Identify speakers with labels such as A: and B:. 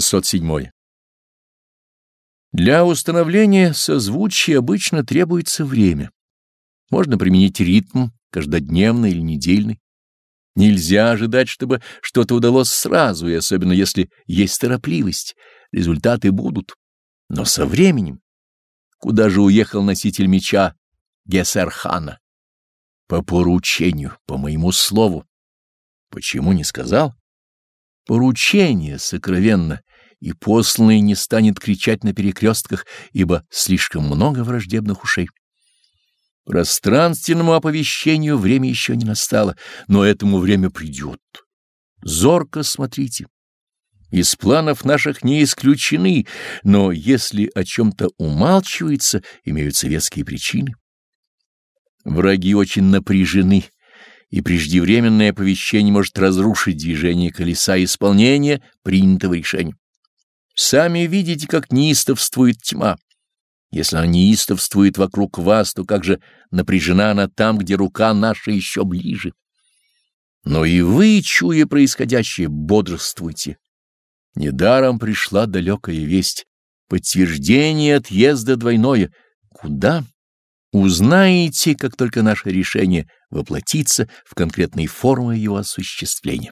A: 607. Для установления созвучия обычно требуется время. Можно применить ритм, каждодневный или недельный. Нельзя ожидать, чтобы что-то удалось сразу, и особенно если есть торопливость. Результаты будут. Но со временем. Куда же уехал носитель меча Гессерхана? По поручению, по моему слову. Почему не сказал? Поручение сокровенно, и посланный не станет кричать на перекрестках, ибо слишком много враждебных ушей. Пространственному оповещению время еще не настало, но этому время придет. Зорко смотрите. Из планов наших не исключены, но если о чем-то умалчивается, имеются веские причины. Враги очень напряжены, и преждевременное оповещение может разрушить движение колеса исполнения принятого решения. Сами видите, как неистовствует тьма. Если она неистовствует вокруг вас, то как же напряжена она там, где рука наша еще ближе. Но и вы, чуя происходящее, бодрствуйте. Недаром пришла далекая весть, подтверждение отъезда двойное. Куда? Узнаете, как только наше решение воплотится в конкретные формы его осуществления.